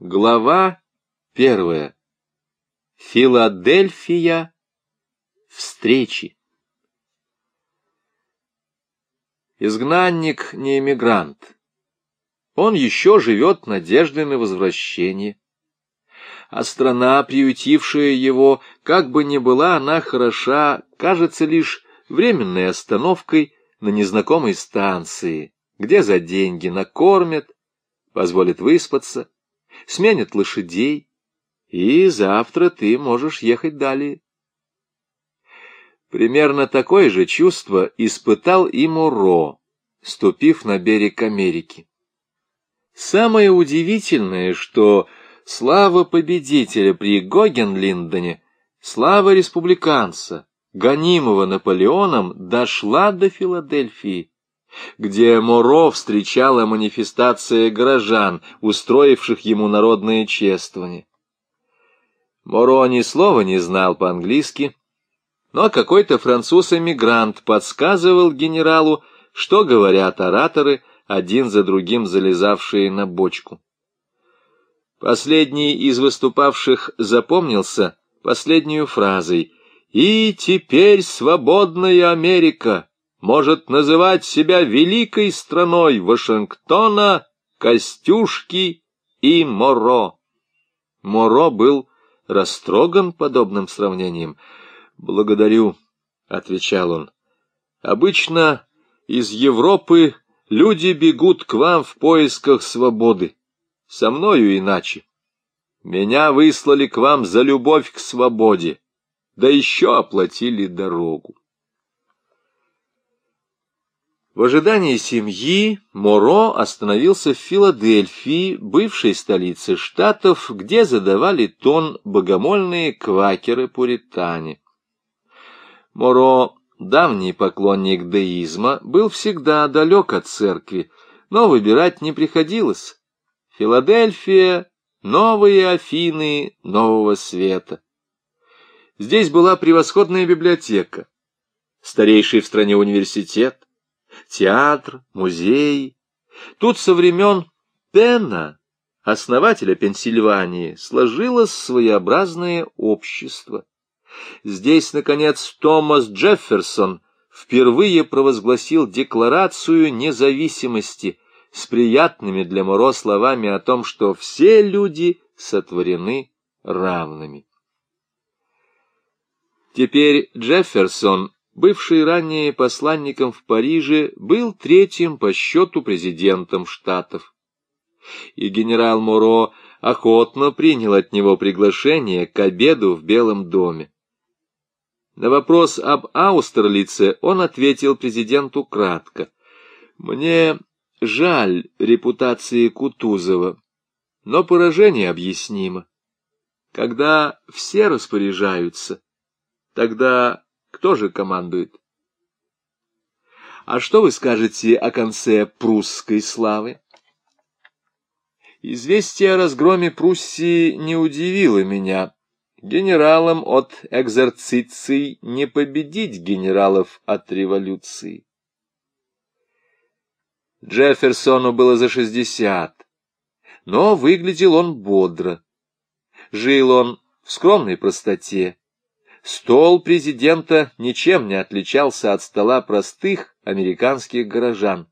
Глава первая. Филадельфия. Встречи. Изгнанник не эмигрант. Он еще живет надеждой на возвращение. А страна, приютившая его, как бы ни была она хороша, кажется лишь временной остановкой на незнакомой станции, где за деньги накормят, позволят выспаться, сменят лошадей, и завтра ты можешь ехать далее. Примерно такое же чувство испытал и Муро, ступив на берег Америки. Самое удивительное, что слава победителя при Гогенлиндене, слава республиканца, гонимого Наполеоном, дошла до Филадельфии где Моро встречала манифестация горожан, устроивших ему народное чествование. Моро ни слова не знал по-английски, но какой-то француз-эмигрант подсказывал генералу, что говорят ораторы, один за другим залезавшие на бочку. Последний из выступавших запомнился последнюю фразой «И теперь свободная Америка!» Может называть себя великой страной Вашингтона, Костюшки и Моро. Моро был растроган подобным сравнением. «Благодарю», — отвечал он. «Обычно из Европы люди бегут к вам в поисках свободы. Со мною иначе. Меня выслали к вам за любовь к свободе, да еще оплатили дорогу. В ожидании семьи Моро остановился в Филадельфии, бывшей столице штатов, где задавали тон богомольные квакеры-пуритане. Моро, давний поклонник деизма, был всегда далек от церкви, но выбирать не приходилось. Филадельфия — новые Афины нового света. Здесь была превосходная библиотека, старейший в стране университет, театр, музей. Тут со времен Пенна, основателя Пенсильвании, сложилось своеобразное общество. Здесь, наконец, Томас Джефферсон впервые провозгласил Декларацию независимости с приятными для Моро словами о том, что все люди сотворены равными. Теперь Джефферсон бывший ранее посланником в Париже, был третьим по счету президентом Штатов. И генерал Моро охотно принял от него приглашение к обеду в Белом доме. На вопрос об Аустерлице он ответил президенту кратко. «Мне жаль репутации Кутузова, но поражение объяснимо. Когда все распоряжаются, тогда кто же командует? А что вы скажете о конце прусской славы? Известие о разгроме Пруссии не удивило меня. Генералам от экзорциций не победить генералов от революции. Джефферсону было за шестьдесят, но выглядел он бодро. Жил он в скромной простоте, Стол президента ничем не отличался от стола простых американских горожан.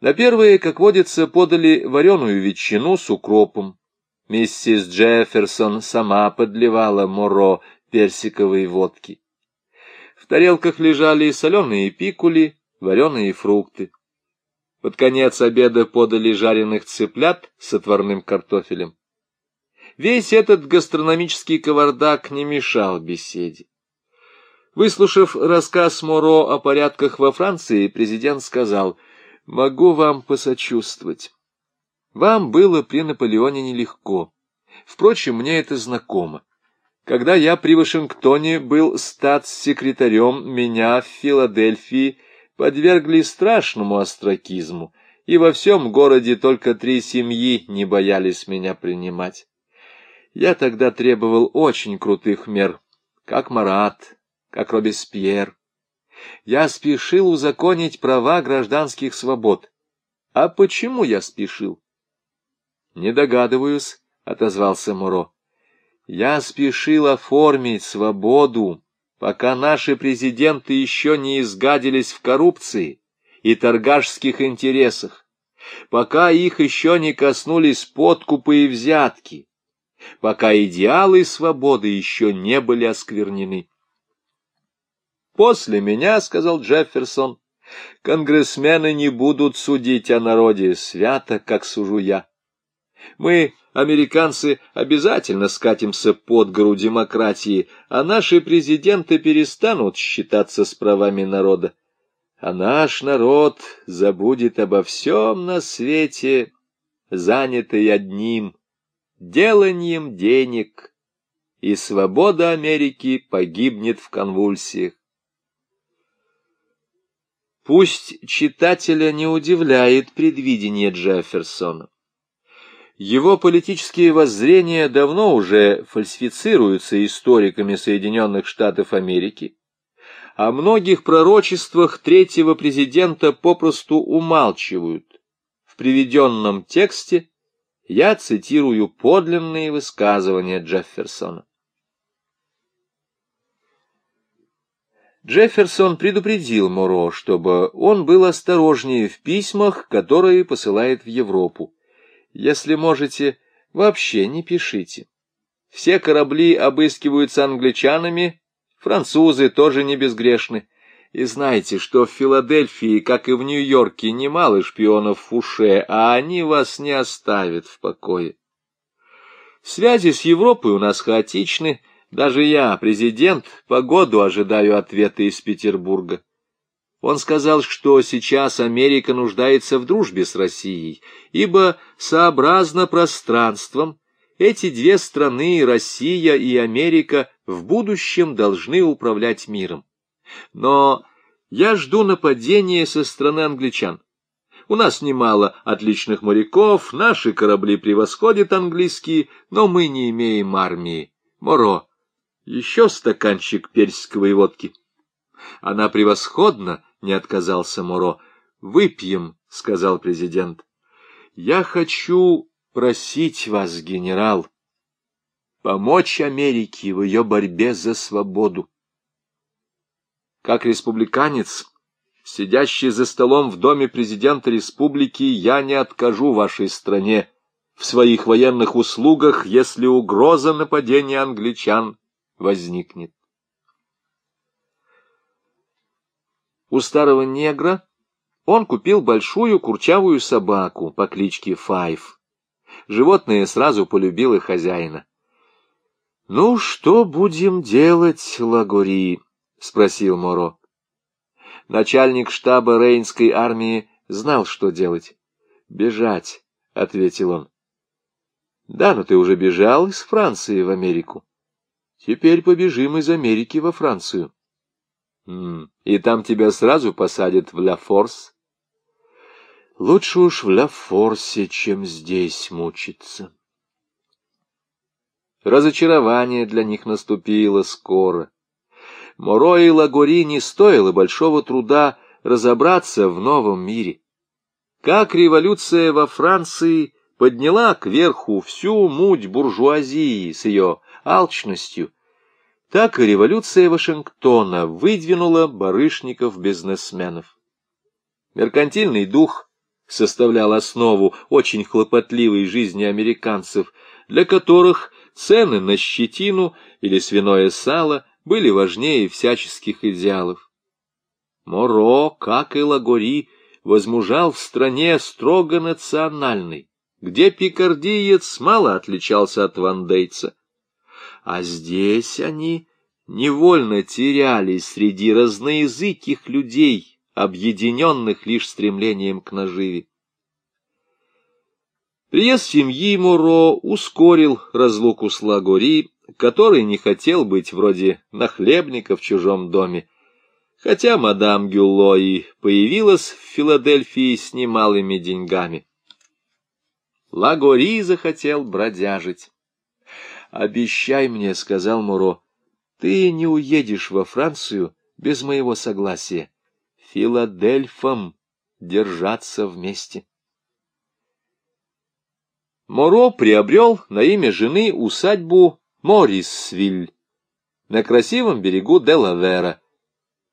На первые, как водится, подали вареную ветчину с укропом. Миссис Джефферсон сама подливала моро персиковой водки. В тарелках лежали соленые пикули, вареные фрукты. Под конец обеда подали жареных цыплят с отварным картофелем. Весь этот гастрономический кавардак не мешал беседе. Выслушав рассказ Моро о порядках во Франции, президент сказал, «Могу вам посочувствовать. Вам было при Наполеоне нелегко. Впрочем, мне это знакомо. Когда я при Вашингтоне был статс-секретарем, меня в Филадельфии подвергли страшному остракизму, и во всем городе только три семьи не боялись меня принимать. Я тогда требовал очень крутых мер, как Марат, как Робеспьер. Я спешил узаконить права гражданских свобод. А почему я спешил? Не догадываюсь, — отозвался Муро. Я спешил оформить свободу, пока наши президенты еще не изгадились в коррупции и торгашских интересах, пока их еще не коснулись подкупы и взятки, пока идеалы свободы еще не были осквернены. «После меня, — сказал Джефферсон, — конгрессмены не будут судить о народе свято, как сужу я. Мы, американцы, обязательно скатимся под гору демократии, а наши президенты перестанут считаться с правами народа. А наш народ забудет обо всем на свете, занятый одним — деланием денег, и свобода Америки погибнет в конвульсиях. Пусть читателя не удивляет предвидение Джефферсона. Его политические воззрения давно уже фальсифицируются историками Соединенных Штатов Америки. О многих пророчествах третьего президента попросту умалчивают. В приведенном тексте я цитирую подлинные высказывания Джефферсона. Джефферсон предупредил Моро, чтобы он был осторожнее в письмах, которые посылает в Европу. Если можете, вообще не пишите. Все корабли обыскиваются англичанами, французы тоже не безгрешны. И знаете, что в Филадельфии, как и в Нью-Йорке, немало шпионов Фуше, а они вас не оставят в покое. Связи с Европой у нас хаотичны, даже я, президент, по году ожидаю ответа из Петербурга. Он сказал, что сейчас Америка нуждается в дружбе с Россией, ибо, сообразно пространством, эти две страны, Россия и Америка, в будущем должны управлять миром. Но я жду нападения со стороны англичан. У нас немало отличных моряков, наши корабли превосходят английские, но мы не имеем армии. Моро, еще стаканчик персиковой водки. Она превосходна, — не отказался Моро. «Выпьем», — сказал президент. «Я хочу просить вас, генерал, помочь Америке в ее борьбе за свободу. Как республиканец, сидящий за столом в доме президента республики, я не откажу вашей стране в своих военных услугах, если угроза нападения англичан возникнет. У старого негра он купил большую курчавую собаку по кличке Файв. Животное сразу полюбило хозяина. — Ну, что будем делать, Лагори? — спросил Моро. Начальник штаба Рейнской армии знал, что делать. — Бежать, — ответил он. — Да, но ты уже бежал из Франции в Америку. Теперь побежим из Америки во Францию. И там тебя сразу посадят в Ла-Форс? Лучше уж в Ла-Форсе, чем здесь мучиться. Разочарование для них наступило скоро. Моро и Лагори не стоило большого труда разобраться в новом мире. Как революция во Франции подняла кверху всю муть буржуазии с ее алчностью, так и революция Вашингтона выдвинула барышников-бизнесменов. Меркантильный дух составлял основу очень хлопотливой жизни американцев, для которых цены на щетину или свиное сало были важнее всяческих идеалов. Моро, как и Лагори, возмужал в стране строго национальной, где пикардиец мало отличался от вандейца, а здесь они невольно терялись среди разноязыких людей, объединенных лишь стремлением к наживе. Приезд семьи Муро ускорил разлуку с Лагори, который не хотел быть вроде нахлебника в чужом доме, хотя мадам Гюллои появилась в Филадельфии с немалыми деньгами. Лагори захотел бродяжить. «Обещай мне», — сказал Муро, — «ты не уедешь во Францию без моего согласия. Филадельфам держаться вместе». Моро приобрел на имя жены усадьбу Моррисвиль на красивом берегу Делавера.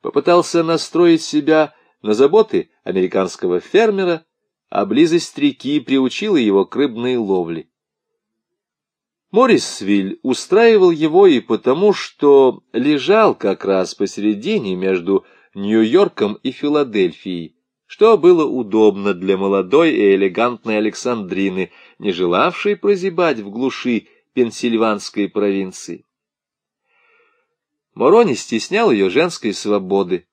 Попытался настроить себя на заботы американского фермера, а близость реки приучила его к рыбной ловле. Моррисвиль устраивал его и потому, что лежал как раз посередине между Нью-Йорком и Филадельфией, что было удобно для молодой и элегантной Александрины, не желавшей прозябать в глуши Пенсильванской провинции. Моро не стеснял ее женской свободы,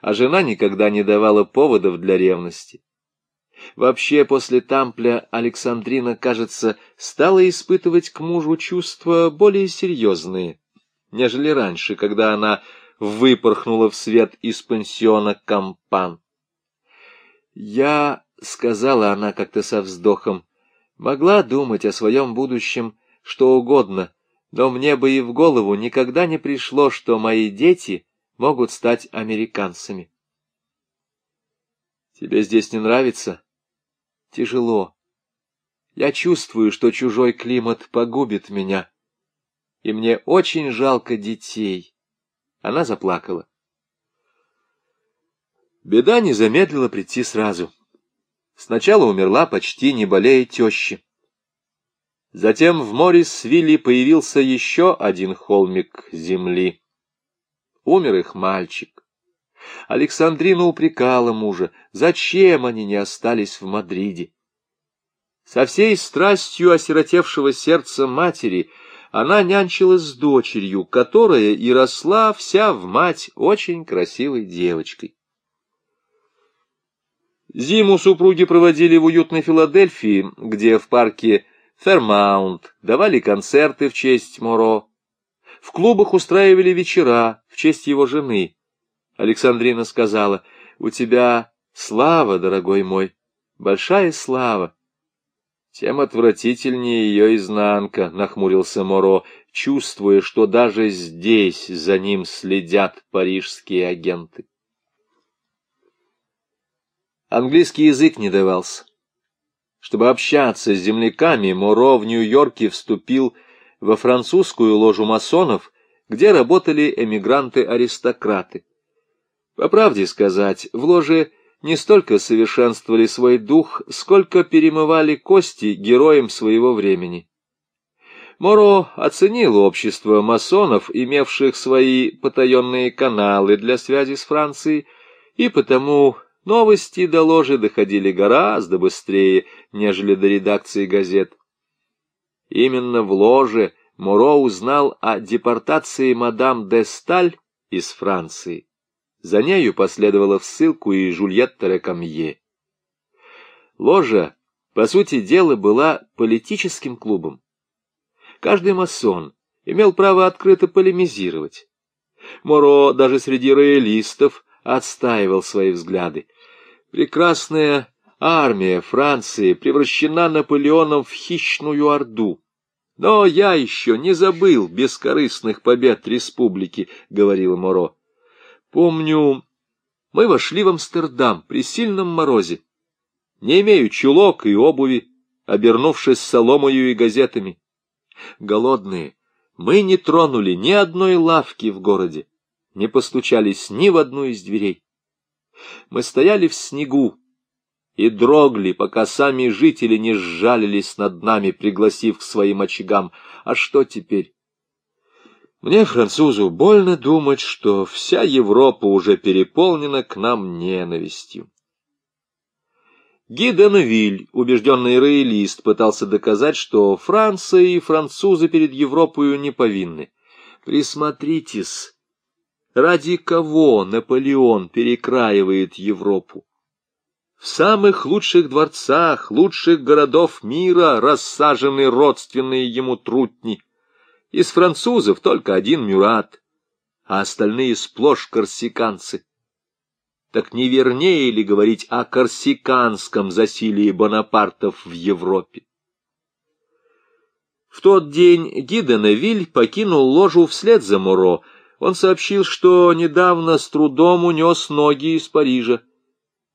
а жена никогда не давала поводов для ревности. Вообще, после Тампля Александрина, кажется, стала испытывать к мужу чувства более серьезные, нежели раньше, когда она выпорхнула в свет из пансиона Кампан. «Я», — сказала она как-то со вздохом, — «могла думать о своем будущем что угодно, но мне бы и в голову никогда не пришло, что мои дети могут стать американцами. Тебе здесь не нравится? Тяжело. Я чувствую, что чужой климат погубит меня, и мне очень жалко детей. Она заплакала. Беда не замедлила прийти сразу. Сначала умерла почти не болея теща. Затем в Моррисвилле появился еще один холмик земли. Умер их мальчик. Александрина упрекала мужа, зачем они не остались в Мадриде. Со всей страстью осиротевшего сердца матери она нянчилась с дочерью, которая и росла вся в мать очень красивой девочкой. Зиму супруги проводили в уютной Филадельфии, где в парке Фермаунт, давали концерты в честь Моро. В клубах устраивали вечера в честь его жены. Александрина сказала, «У тебя слава, дорогой мой, большая слава». Тем отвратительнее ее изнанка, — нахмурился Моро, чувствуя, что даже здесь за ним следят парижские агенты. Английский язык не давался. Чтобы общаться с земляками, Моро в Нью-Йорке вступил во французскую ложу масонов, где работали эмигранты-аристократы. По правде сказать, в ложе не столько совершенствовали свой дух, сколько перемывали кости героям своего времени. Моро оценил общество масонов, имевших свои потаенные каналы для связи с Францией, и потому Новости до ложи доходили гораздо быстрее, нежели до редакции газет. Именно в ложе Муро узнал о депортации мадам де Сталь из Франции. За нею последовала в ссылку и Жульетта Рекамье. Ложа, по сути дела, была политическим клубом. Каждый масон имел право открыто полемизировать. Моро даже среди роялистов отстаивал свои взгляды. Прекрасная армия Франции превращена Наполеоном в хищную орду. Но я еще не забыл бескорыстных побед республики, — говорил Моро. Помню, мы вошли в Амстердам при сильном морозе. Не имею чулок и обуви, обернувшись соломою и газетами. Голодные, мы не тронули ни одной лавки в городе, не постучались ни в одну из дверей. Мы стояли в снегу и дрогли, пока сами жители не сжалились над нами, пригласив к своим очагам. А что теперь? Мне, французу, больно думать, что вся Европа уже переполнена к нам ненавистью. Ги Деневиль, убежденный роялист, пытался доказать, что Франция и французы перед Европою не повинны. Присмотритесь, Ради кого Наполеон перекраивает Европу? В самых лучших дворцах, лучших городов мира рассажены родственные ему трутни. Из французов только один Мюрат, а остальные сплошь корсиканцы. Так не вернее ли говорить о корсиканском засилии Бонапартов в Европе? В тот день Гиденевиль покинул ложу вслед за Моро, он сообщил, что недавно с трудом унес ноги из Парижа.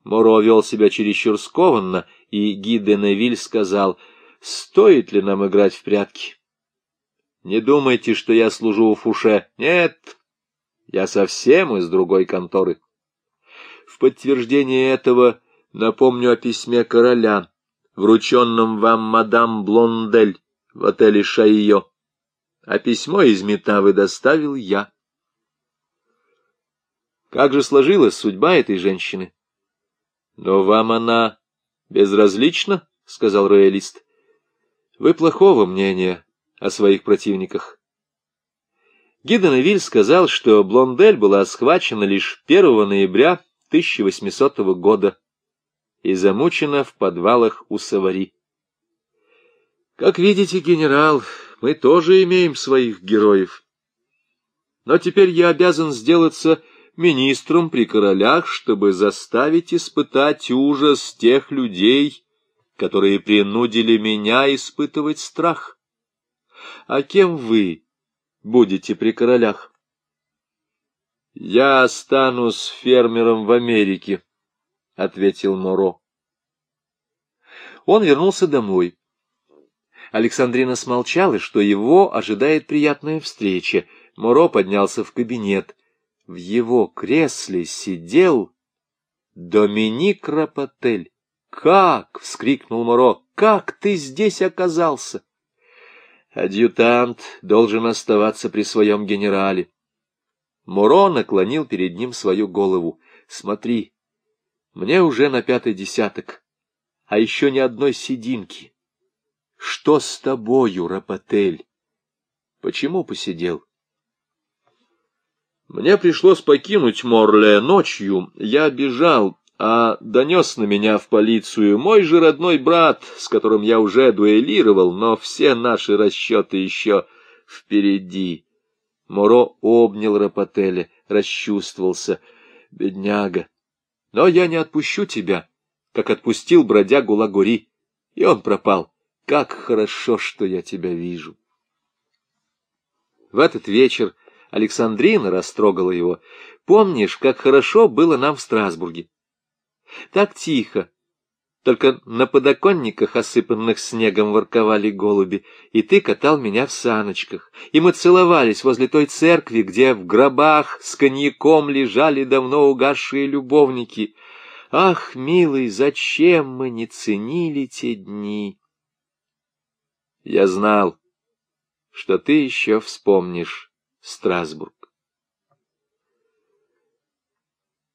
Моро вел себя чересчур скованно, и Ги Невиль сказал, стоит ли нам играть в прятки. Не думайте, что я служу у Фуше. Нет, я совсем из другой конторы. В подтверждение этого напомню о письме короля, врученном вам мадам Блондель в отеле Шайо. А письмо из Метавы доставил я. Как же сложилась судьба этой женщины? Но вам она безразлична, — сказал роялист. Вы плохого мнения о своих противниках. Гиденвиль сказал, что Блондель была схвачена лишь 1 ноября 1800 года и замучена в подвалах у Савари. Как видите, генерал, мы тоже имеем своих героев. Но теперь я обязан сделаться министром при королях, чтобы заставить испытать ужас тех людей, которые принудили меня испытывать страх. А кем вы будете при королях? Я останусь фермером в Америке, — ответил Моро. Он вернулся домой. Александрина смолчала, что его ожидает приятная встреча. Моро поднялся в кабинет. В его кресле сидел Доминик Рапотель. «Как?» — вскрикнул Моро. «Как ты здесь оказался?» Адъютант должен оставаться при своем генерале. Моро наклонил перед ним свою голову. «Смотри, мне уже на пятый десяток, а еще ни одной сединки. Что с тобою, Рапотель? Почему посидел?» Мне пришлось покинуть Морле ночью. Я бежал, а донес на меня в полицию мой же родной брат, с которым я уже дуэлировал, но все наши расчеты еще впереди. Моро обнял Рапотеля, расчувствовался. Бедняга! Но я не отпущу тебя, как отпустил бродягу Лагури, и он пропал. Как хорошо, что я тебя вижу! В этот вечер Александрина растрогала его. Помнишь, как хорошо было нам в Страсбурге? Так тихо. Только на подоконниках, осыпанных снегом, ворковали голуби, и ты катал меня в саночках, и мы целовались возле той церкви, где в гробах с коньяком лежали давно угасшие любовники. Ах, милый, зачем мы не ценили те дни? Я знал, что ты еще вспомнишь Страсбург.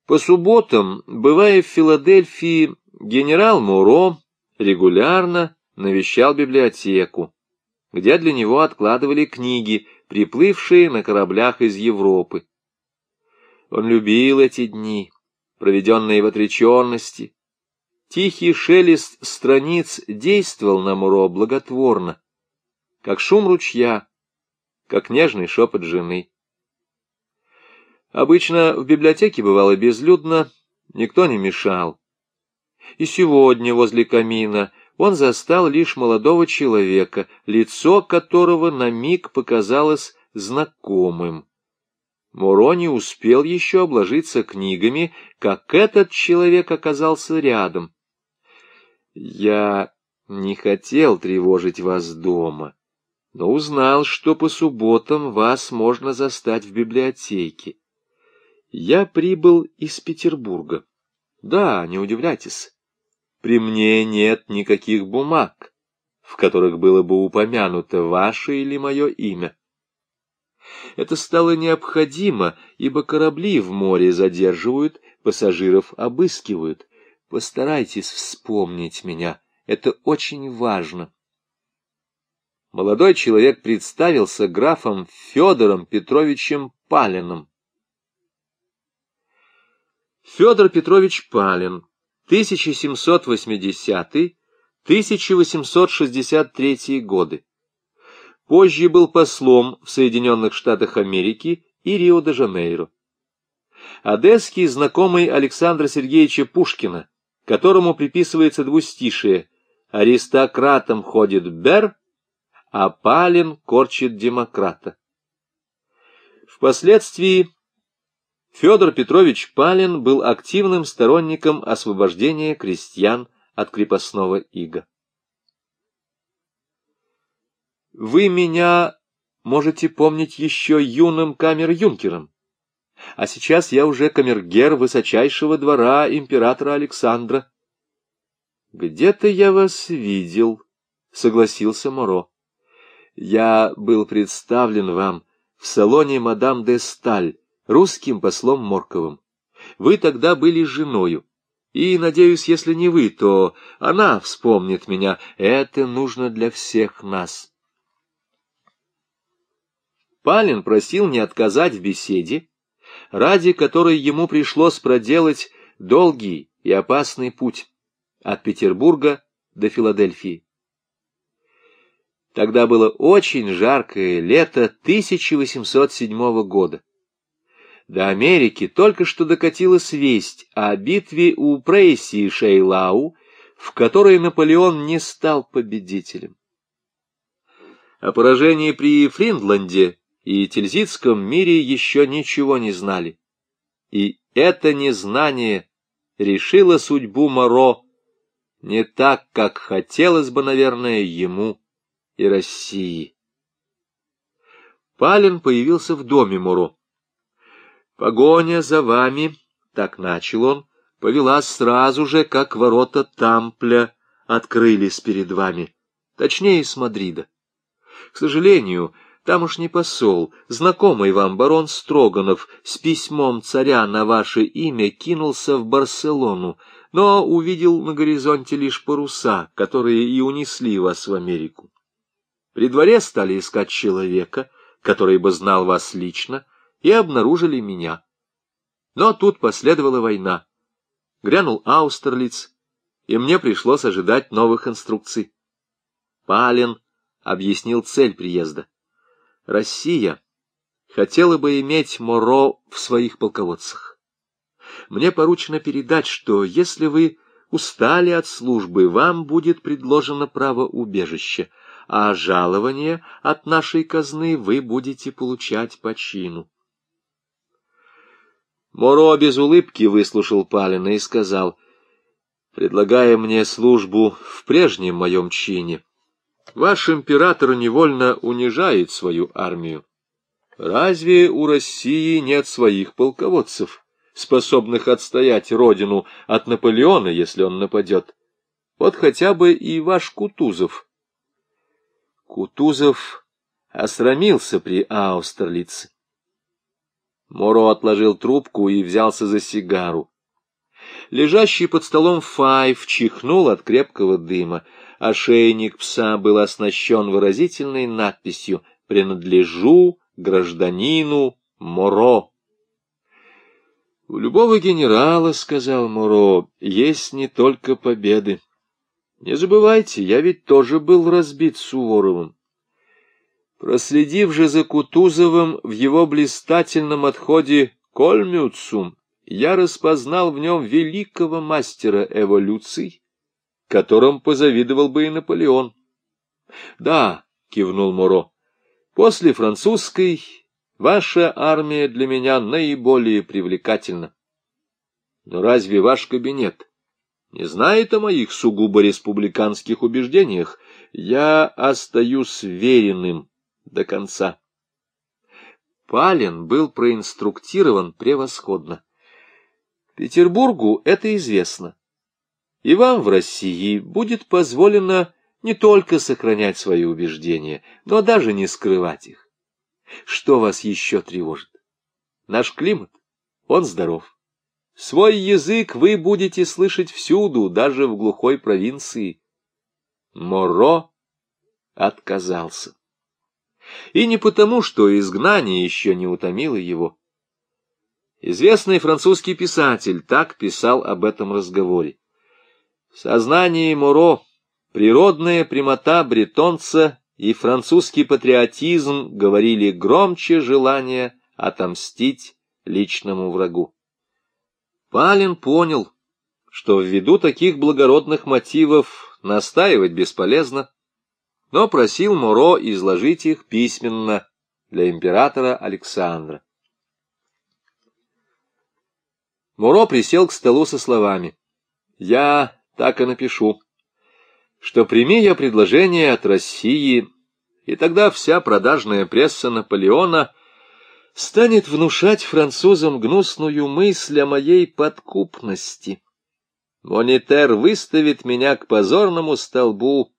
По субботам, бывая в Филадельфии, генерал Муро регулярно навещал библиотеку, где для него откладывали книги, приплывшие на кораблях из Европы. Он любил эти дни, проведенные в отреченности. Тихий шелест страниц действовал на Муро благотворно, как шум ручья, как нежный шепот жены. Обычно в библиотеке бывало безлюдно, никто не мешал. И сегодня возле камина он застал лишь молодого человека, лицо которого на миг показалось знакомым. Муро не успел еще обложиться книгами, как этот человек оказался рядом. «Я не хотел тревожить вас дома, но узнал, что по субботам вас можно застать в библиотеке. Я прибыл из Петербурга. Да, не удивляйтесь. При мне нет никаких бумаг, в которых было бы упомянуто ваше или мое имя. Это стало необходимо, ибо корабли в море задерживают, пассажиров обыскивают. Постарайтесь вспомнить меня, это очень важно. Молодой человек представился графом Федором Петровичем Палиным. Федор Петрович Палин, 1780-1863 годы. Позже был послом в Соединенных Штатах Америки и Рио-де-Жанейро. Одесский знакомый Александра Сергеевича Пушкина, которому приписывается двустишие «Аристократом ходит Бер, а Палин корчит демократа». Впоследствии Федор Петрович Палин был активным сторонником освобождения крестьян от крепостного ига. Вы меня можете помнить еще юным камер-юнкером, а сейчас я уже камергер высочайшего двора императора Александра. Где-то я вас видел, — согласился Моро. Я был представлен вам в салоне мадам де Сталь, русским послом Морковым. Вы тогда были женою. И, надеюсь, если не вы, то она вспомнит меня. Это нужно для всех нас. Палин просил не отказать в беседе, ради которой ему пришлось проделать долгий и опасный путь от Петербурга до Филадельфии. Тогда было очень жаркое лето 1807 года. До Америки только что докатилась весть о битве у Прейси Шейлау, в которой Наполеон не стал победителем. О поражении при Фриндланде и Тильзитском мире еще ничего не знали. И это незнание решило судьбу Моро не так, как хотелось бы, наверное, ему и России. Палин появился в доме Моро. Погоня за вами, так начал он, повела сразу же, как ворота Тампля открылись перед вами, точнее, с Мадрида. К сожалению, тамошний посол, знакомый вам барон Строганов, с письмом царя на ваше имя кинулся в Барселону, но увидел на горизонте лишь паруса, которые и унесли вас в Америку. При дворе стали искать человека, который бы знал вас лично, и обнаружили меня. Но тут последовала война. Грянул Аустерлиц, и мне пришлось ожидать новых инструкций. Пален объяснил цель приезда. Россия хотела бы иметь Моро в своих полководцах. Мне поручено передать, что если вы устали от службы, вам будет предложено право убежища, а жалование от нашей казны вы будете получать по чину. Моро без улыбки выслушал Палина и сказал, «Предлагая мне службу в прежнем моем чине, ваш император невольно унижает свою армию. Разве у России нет своих полководцев, способных отстоять родину от Наполеона, если он нападет? Вот хотя бы и ваш Кутузов». Кутузов осрамился при Аустерлице. Моро отложил трубку и взялся за сигару. Лежащий под столом Файв чихнул от крепкого дыма. Ошейник пса был оснащен выразительной надписью «Принадлежу гражданину Моро». «У любого генерала, — сказал Моро, — есть не только победы. Не забывайте, я ведь тоже был разбит Суворовым. Проследив же за Кутузовым в его блистательном отходе Кольмюцум, я распознал в нем великого мастера эволюций, которым позавидовал бы и Наполеон. — Да, — кивнул Муро, — после французской ваша армия для меня наиболее привлекательна. Но разве ваш кабинет не знает о моих сугубо республиканских убеждениях? Я остаюсь веренным до конца. Палин был проинструктирован превосходно. Петербургу это известно. И вам в России будет позволено не только сохранять свои убеждения, но даже не скрывать их. Что вас еще тревожит? Наш климат, он здоров. Свой язык вы будете слышать всюду, даже в глухой провинции. Моро отказался. И не потому, что изгнание еще не утомило его. Известный французский писатель так писал об этом разговоре. В сознании Моро природная прямота бретонца и французский патриотизм говорили громче желания отомстить личному врагу. Палин понял, что ввиду таких благородных мотивов настаивать бесполезно, но просил Моро изложить их письменно для императора Александра. Моро присел к столу со словами «Я так и напишу, что прими я предложение от России, И тогда вся продажная пресса Наполеона станет внушать французам гнусную мысль о моей подкупности. Монитер выставит меня к позорному столбу,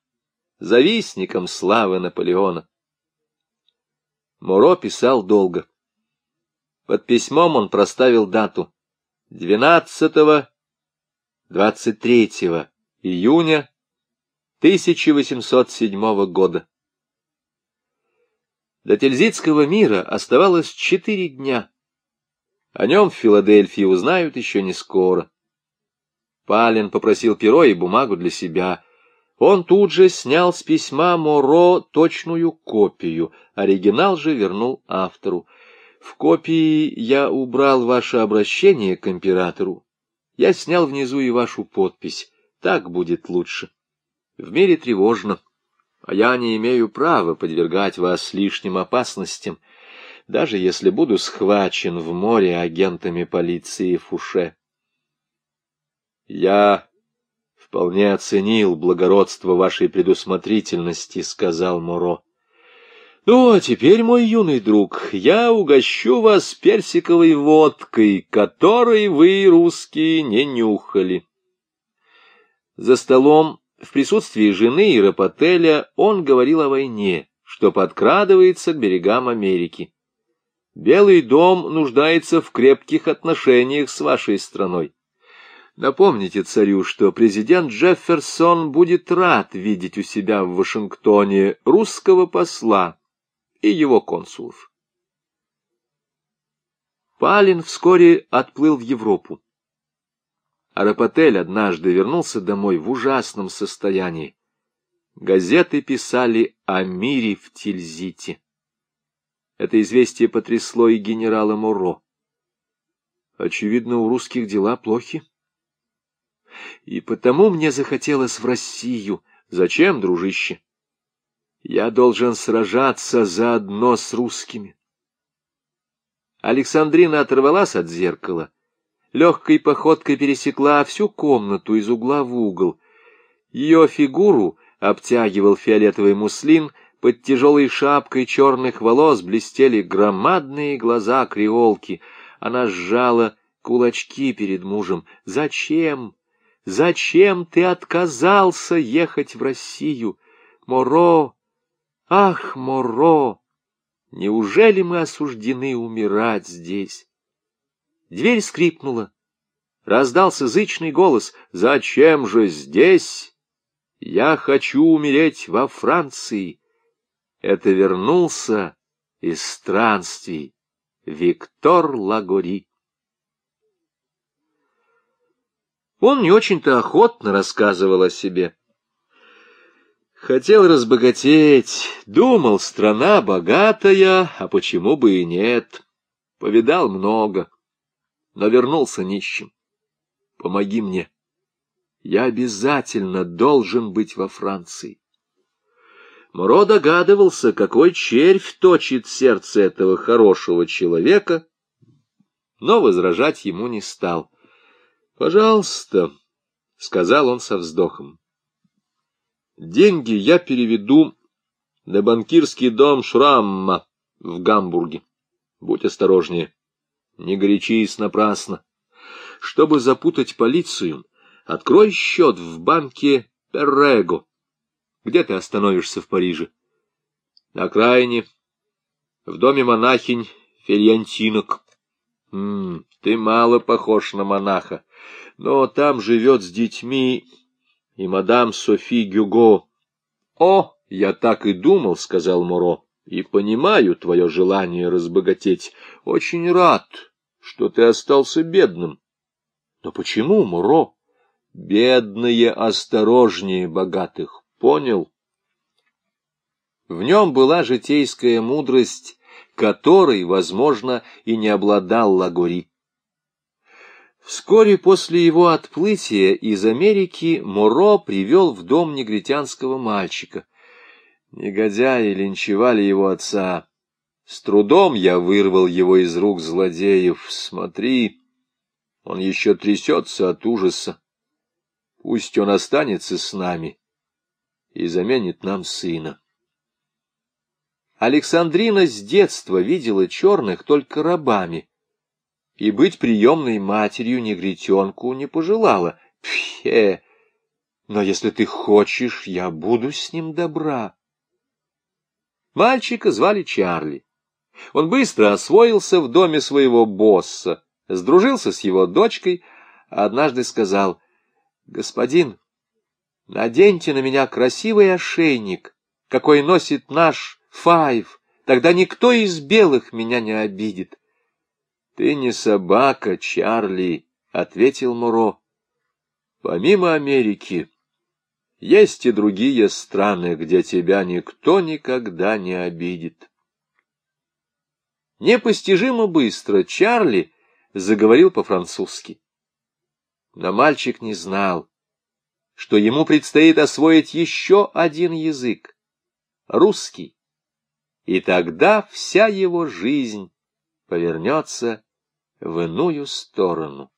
завистником славы Наполеона. Моро писал долго. Под письмом он проставил дату 12-23 июня 1807 года. До Тильзитского мира оставалось четыре дня. О нем в Филадельфии узнают еще не скоро. Палин попросил перо и бумагу для себя. Он тут же снял с письма Моро точную копию, оригинал же вернул автору. В копии я убрал ваше обращение к императору. Я снял внизу и вашу подпись. Так будет лучше. В мире тревожно, а я не имею права подвергать вас лишним опасностям, даже если буду схвачен в море агентами полиции Фуше. Я вполне оценил благородство вашей предусмотрительности, — сказал Моро. Ну, а теперь, мой юный друг, я угощу вас персиковой водкой, которой вы, русские, не нюхали. За столом, в присутствии жены и он говорил о войне, что подкрадывается к берегам Америки. Белый дом нуждается в крепких отношениях с вашей страной. Напомните царю, что президент Джефферсон будет рад видеть у себя в Вашингтоне русского посла и его консулов. Палин вскоре отплыл в Европу. Арапотель однажды вернулся домой в ужасном состоянии. Газеты писали о мире в Тильзите. Это известие потрясло и генерала Моро. Очевидно, у русских дела плохи. И потому мне захотелось в Россию. Зачем, дружище? Я должен сражаться заодно с русскими. Александрина оторвалась от зеркала, легкой походкой пересекла всю комнату из угла в угол. Ее фигуру обтягивал фиолетовый муслин, под тяжелой шапкой черных волос блестели громадные глаза креолки. Она сжала кулачки перед мужем. «Зачем? Зачем ты отказался ехать в Россию? Моро, ах, Моро, неужели мы осуждены умирать здесь? Дверь скрипнула. Раздался зычный голос. «Зачем же здесь? Я хочу умереть во Франции». Это вернулся из странствий Виктор Лагори. Он не очень-то охотно рассказывал о себе. Хотел разбогатеть, думал, страна богатая, а почему бы и нет. Повидал много, но вернулся нищим. Помоги мне. Я обязательно должен быть во Франции. Моро догадывался, какой червь точит сердце этого хорошего человека, но возражать ему не стал. «Пожалуйста», — сказал он со вздохом. «Деньги я переведу на банкирский дом Шрамма в Гамбурге. Будь осторожнее, не горячись напрасно. Чтобы запутать полицию, открой счет в банке Перрего. Где ты остановишься в Париже? На окраине, в доме монахинь Фельянтинок. М -м, ты мало похож на монаха но там живет с детьми и мадам Софи Гюго. — О, я так и думал, — сказал Моро, — и понимаю твое желание разбогатеть. Очень рад, что ты остался бедным. Но почему, Моро? Бедные осторожнее богатых, понял? В нем была житейская мудрость, которой, возможно, и не обладал Лагори. Вскоре после его отплытия из Америки Моро привел в дом негритянского мальчика. Негодяи линчевали его отца. С трудом я вырвал его из рук злодеев. Смотри, он еще трясется от ужаса. Пусть он останется с нами и заменит нам сына. Александрина с детства видела черных только рабами, и быть приемной матерью негритенку не пожелала. Пфе! Но если ты хочешь, я буду с ним добра. Мальчика звали Чарли. Он быстро освоился в доме своего босса, сдружился с его дочкой, а однажды сказал, «Господин, наденьте на меня красивый ошейник, какой носит наш Файв, тогда никто из белых меня не обидит». «Ты не собака, Чарли», — ответил Муро. «Помимо Америки, есть и другие страны, где тебя никто никогда не обидит». Непостижимо быстро Чарли заговорил по-французски. Но мальчик не знал, что ему предстоит освоить еще один язык — русский. И тогда вся его жизнь повернется в иную сторону.